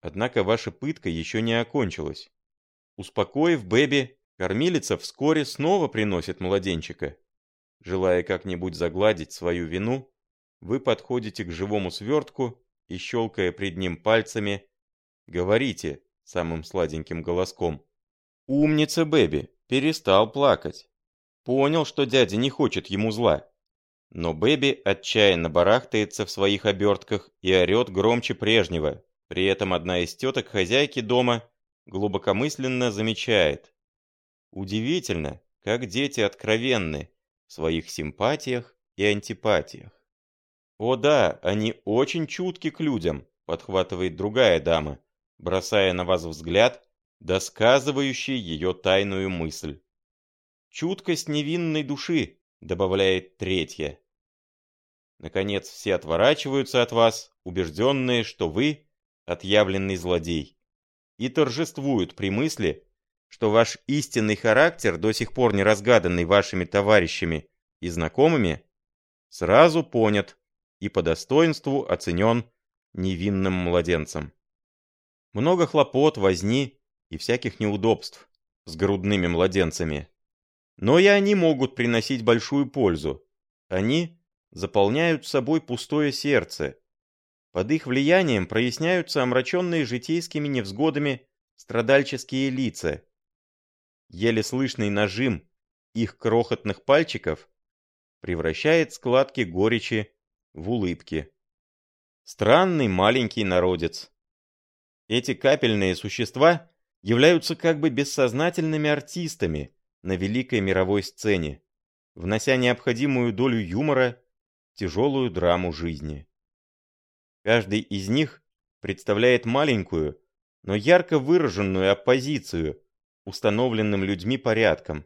Однако ваша пытка еще не окончилась. Успокоив Бэби, кормилица вскоре снова приносит младенчика. Желая как-нибудь загладить свою вину, вы подходите к живому свертку и, щелкая пред ним пальцами, говорите самым сладеньким голоском. «Умница, Бэби, перестал плакать. Понял, что дядя не хочет ему зла. Но Бэби отчаянно барахтается в своих обертках и орет громче прежнего. При этом одна из теток хозяйки дома глубокомысленно замечает. Удивительно, как дети откровенны в своих симпатиях и антипатиях. «О да, они очень чутки к людям», — подхватывает другая дама, бросая на вас взгляд, досказывающий ее тайную мысль. «Чуткость невинной души», — добавляет третья. Наконец все отворачиваются от вас, убежденные, что вы — отъявленный злодей, и торжествуют при мысли, что ваш истинный характер, до сих пор не разгаданный вашими товарищами и знакомыми, сразу понят и по достоинству оценен невинным младенцем. Много хлопот, возни и всяких неудобств с грудными младенцами. Но и они могут приносить большую пользу. Они заполняют собой пустое сердце. Под их влиянием проясняются омраченные житейскими невзгодами страдальческие лица. Еле слышный нажим их крохотных пальчиков превращает складки горечи в улыбки. Странный маленький народец. Эти капельные существа являются как бы бессознательными артистами, на великой мировой сцене, внося необходимую долю юмора в тяжелую драму жизни. Каждый из них представляет маленькую, но ярко выраженную оппозицию установленным людьми порядком.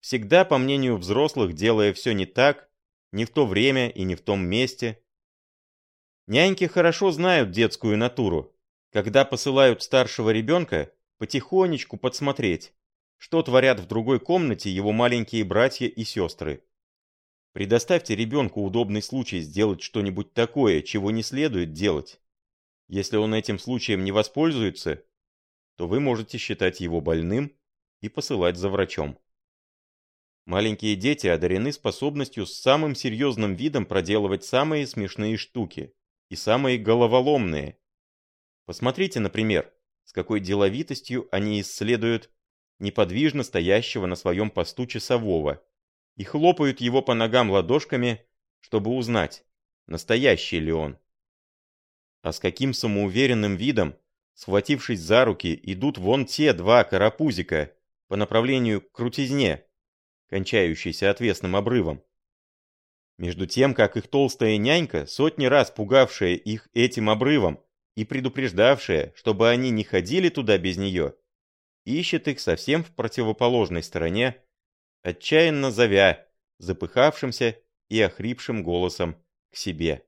Всегда, по мнению взрослых, делая все не так, не в то время и не в том месте. Няньки хорошо знают детскую натуру, когда посылают старшего ребенка потихонечку подсмотреть, что творят в другой комнате его маленькие братья и сестры. Предоставьте ребенку удобный случай сделать что-нибудь такое, чего не следует делать. Если он этим случаем не воспользуется, то вы можете считать его больным и посылать за врачом. Маленькие дети одарены способностью с самым серьезным видом проделывать самые смешные штуки и самые головоломные. Посмотрите, например, с какой деловитостью они исследуют неподвижно стоящего на своем посту часового, и хлопают его по ногам ладошками, чтобы узнать, настоящий ли он. А с каким самоуверенным видом, схватившись за руки, идут вон те два карапузика по направлению к крутизне, кончающейся отвесным обрывом. Между тем, как их толстая нянька, сотни раз пугавшая их этим обрывом и предупреждавшая, чтобы они не ходили туда без нее, ищет их совсем в противоположной стороне, отчаянно зовя, запыхавшимся и охрипшим голосом к себе.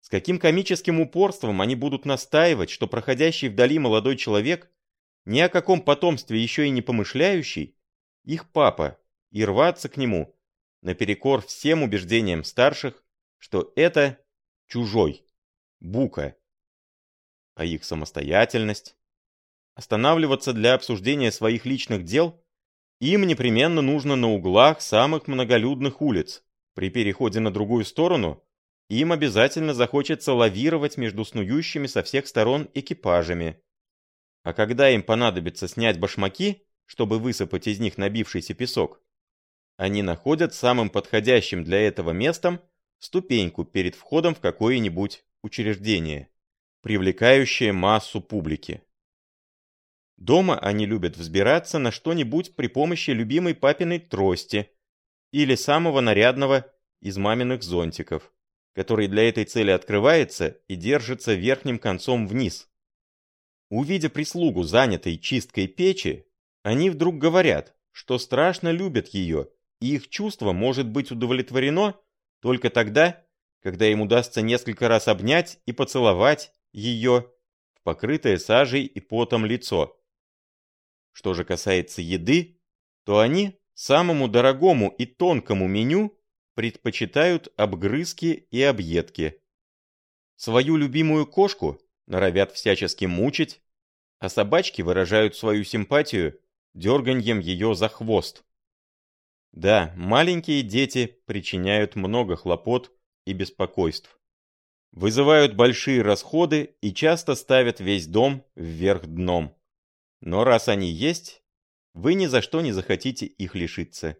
С каким комическим упорством они будут настаивать, что проходящий вдали молодой человек, ни о каком потомстве еще и не помышляющий, их папа, и рваться к нему, наперекор всем убеждениям старших, что это чужой, бука. А их самостоятельность, Останавливаться для обсуждения своих личных дел им непременно нужно на углах самых многолюдных улиц. При переходе на другую сторону им обязательно захочется лавировать между снующими со всех сторон экипажами. А когда им понадобится снять башмаки, чтобы высыпать из них набившийся песок, они находят самым подходящим для этого местом ступеньку перед входом в какое-нибудь учреждение, привлекающее массу публики. Дома они любят взбираться на что-нибудь при помощи любимой папиной трости или самого нарядного из маминых зонтиков, который для этой цели открывается и держится верхним концом вниз. Увидя прислугу, занятой чисткой печи, они вдруг говорят, что страшно любят ее, и их чувство может быть удовлетворено только тогда, когда им удастся несколько раз обнять и поцеловать ее в покрытое сажей и потом лицо. Что же касается еды, то они самому дорогому и тонкому меню предпочитают обгрызки и объедки. Свою любимую кошку норовят всячески мучить, а собачки выражают свою симпатию дерганьем ее за хвост. Да, маленькие дети причиняют много хлопот и беспокойств. Вызывают большие расходы и часто ставят весь дом вверх дном. Но раз они есть, вы ни за что не захотите их лишиться.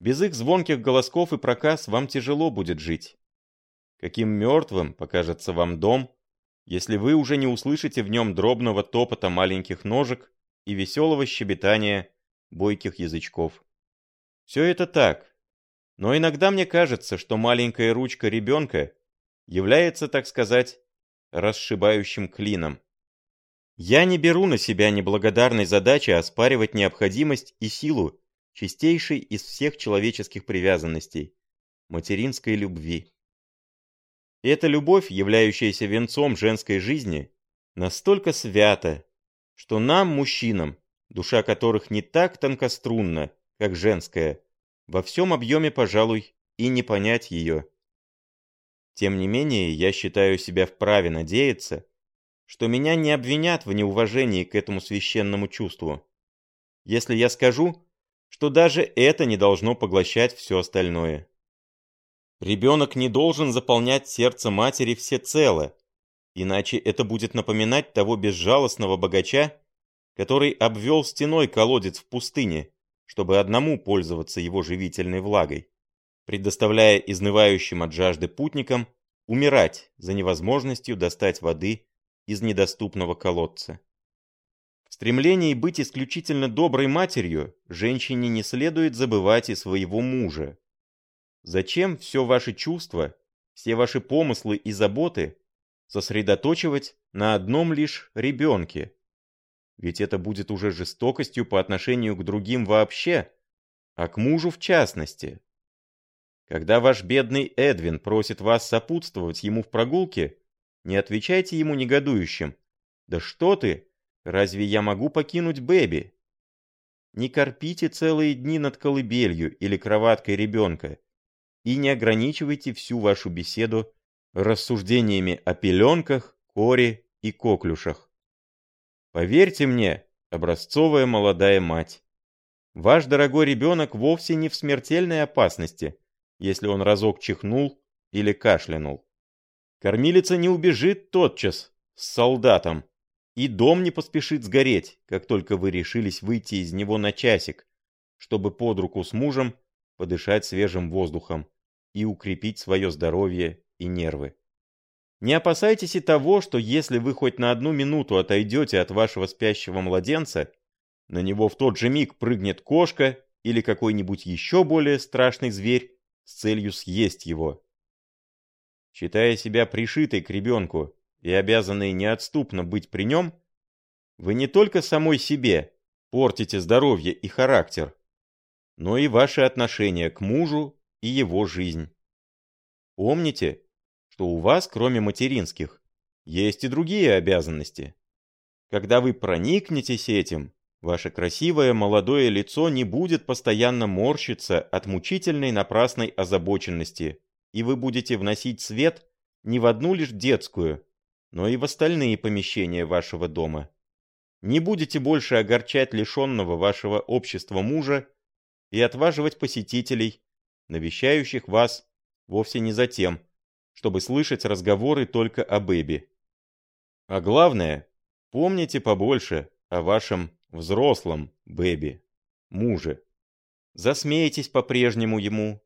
Без их звонких голосков и проказ вам тяжело будет жить. Каким мертвым покажется вам дом, если вы уже не услышите в нем дробного топота маленьких ножек и веселого щебетания бойких язычков. Все это так, но иногда мне кажется, что маленькая ручка ребенка является, так сказать, расшибающим клином. Я не беру на себя неблагодарной задачи оспаривать необходимость и силу чистейшей из всех человеческих привязанностей – материнской любви. Эта любовь, являющаяся венцом женской жизни, настолько свята, что нам, мужчинам, душа которых не так тонкострунна, как женская, во всем объеме, пожалуй, и не понять ее. Тем не менее, я считаю себя вправе надеяться, что меня не обвинят в неуважении к этому священному чувству. Если я скажу, что даже это не должно поглощать все остальное. Ребенок не должен заполнять сердце матери всецело, иначе это будет напоминать того безжалостного богача, который обвел стеной колодец в пустыне, чтобы одному пользоваться его живительной влагой, предоставляя изнывающим от жажды путникам умирать за невозможностью достать воды из недоступного колодца. В стремлении быть исключительно доброй матерью женщине не следует забывать и своего мужа, Зачем все ваши чувства, все ваши помыслы и заботы сосредоточивать на одном лишь ребенке? Ведь это будет уже жестокостью по отношению к другим вообще, а к мужу в частности. Когда ваш бедный Эдвин просит вас сопутствовать ему в прогулке, не отвечайте ему негодующим. «Да что ты? Разве я могу покинуть Бэби?» Не корпите целые дни над колыбелью или кроваткой ребенка и не ограничивайте всю вашу беседу рассуждениями о пеленках, коре и коклюшах. Поверьте мне, образцовая молодая мать, ваш дорогой ребенок вовсе не в смертельной опасности, если он разок чихнул или кашлянул. Кормилица не убежит тотчас с солдатом, и дом не поспешит сгореть, как только вы решились выйти из него на часик, чтобы под руку с мужем подышать свежим воздухом и укрепить свое здоровье и нервы. Не опасайтесь и того, что если вы хоть на одну минуту отойдете от вашего спящего младенца, на него в тот же миг прыгнет кошка или какой-нибудь еще более страшный зверь с целью съесть его. Считая себя пришитой к ребенку и обязанной неотступно быть при нем, вы не только самой себе портите здоровье и характер, но и ваши отношения к мужу и его жизнь. Помните, что у вас, кроме материнских, есть и другие обязанности. Когда вы проникнетесь этим, ваше красивое молодое лицо не будет постоянно морщиться от мучительной напрасной озабоченности, и вы будете вносить свет не в одну лишь детскую, но и в остальные помещения вашего дома. Не будете больше огорчать лишенного вашего общества мужа и отваживать посетителей, навещающих вас вовсе не за тем, чтобы слышать разговоры только о Бэби. А главное, помните побольше о вашем взрослом Бэби, муже. Засмейтесь по-прежнему ему,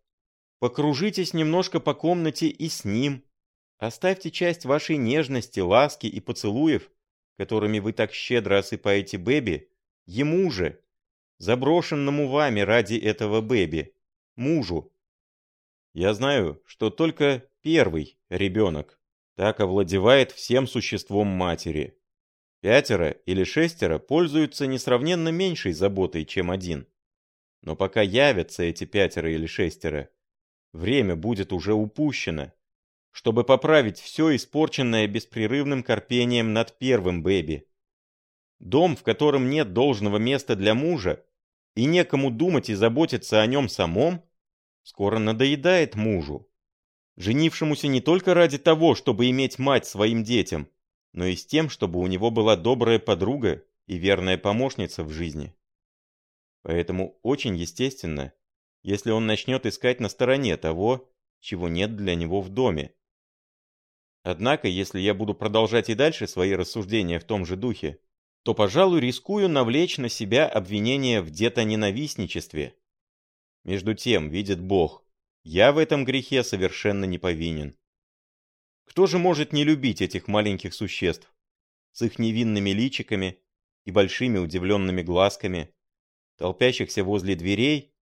покружитесь немножко по комнате и с ним, оставьте часть вашей нежности, ласки и поцелуев, которыми вы так щедро осыпаете Бэби, ему же, заброшенному вами ради этого Бэби, мужу. Я знаю, что только первый ребенок так овладевает всем существом матери. Пятеро или шестеро пользуются несравненно меньшей заботой, чем один. Но пока явятся эти пятеро или шестеро, время будет уже упущено, чтобы поправить все испорченное беспрерывным корпением над первым Бэби. Дом, в котором нет должного места для мужа, и некому думать и заботиться о нем самом, скоро надоедает мужу, женившемуся не только ради того, чтобы иметь мать своим детям, но и с тем, чтобы у него была добрая подруга и верная помощница в жизни. Поэтому очень естественно, если он начнет искать на стороне того, чего нет для него в доме. Однако, если я буду продолжать и дальше свои рассуждения в том же духе, то, пожалуй, рискую навлечь на себя обвинение в детоненавистничестве. Между тем, видит Бог, я в этом грехе совершенно не повинен. Кто же может не любить этих маленьких существ с их невинными личиками и большими удивленными глазками, толпящихся возле дверей,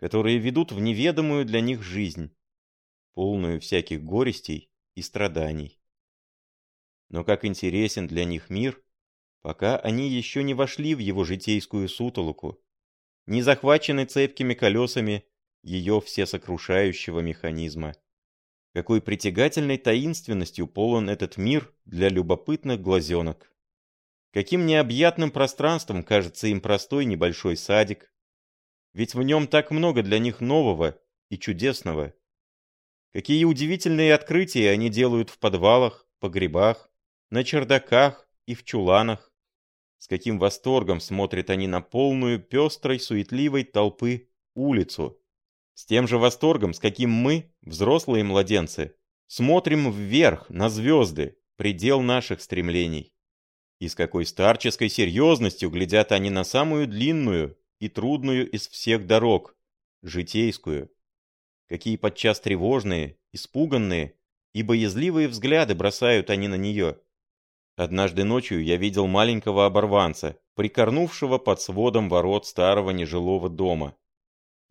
которые ведут в неведомую для них жизнь, полную всяких горестей и страданий. Но как интересен для них мир, пока они еще не вошли в его житейскую сутолоку, не захвачены цепкими колесами ее всесокрушающего механизма. Какой притягательной таинственностью полон этот мир для любопытных глазенок. Каким необъятным пространством кажется им простой небольшой садик. Ведь в нем так много для них нового и чудесного. Какие удивительные открытия они делают в подвалах, погребах, на чердаках и в чуланах. С каким восторгом смотрят они на полную пестрой суетливой толпы улицу, с тем же восторгом, с каким мы, взрослые младенцы, смотрим вверх на звезды, предел наших стремлений. И с какой старческой серьезностью глядят они на самую длинную и трудную из всех дорог, житейскую. Какие подчас тревожные, испуганные и боязливые взгляды бросают они на нее. Однажды ночью я видел маленького оборванца, прикорнувшего под сводом ворот старого нежилого дома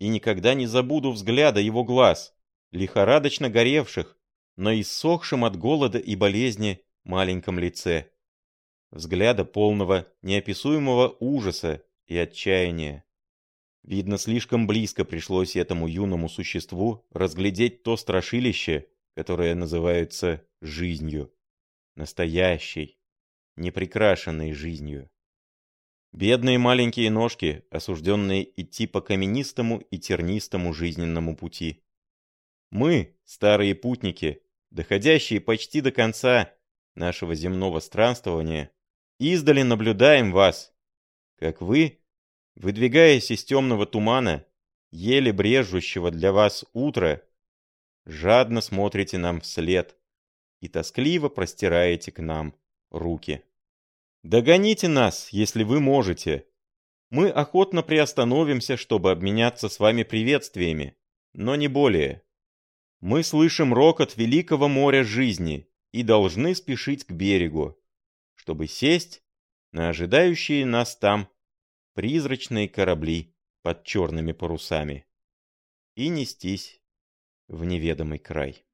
и никогда не забуду взгляда его глаз, лихорадочно горевших, но иссохшим от голода и болезни маленьком лице. Взгляда полного неописуемого ужаса и отчаяния. Видно, слишком близко пришлось этому юному существу разглядеть то страшилище, которое называется жизнью. Настоящей, неприкрашенной жизнью. Бедные маленькие ножки, осужденные идти по каменистому и тернистому жизненному пути. Мы, старые путники, доходящие почти до конца нашего земного странствования, издали наблюдаем вас, как вы, выдвигаясь из темного тумана, еле брежущего для вас утро, жадно смотрите нам вслед и тоскливо простираете к нам руки. Догоните нас, если вы можете. Мы охотно приостановимся, чтобы обменяться с вами приветствиями, но не более. Мы слышим рокот великого моря жизни и должны спешить к берегу, чтобы сесть на ожидающие нас там призрачные корабли под черными парусами и нестись в неведомый край.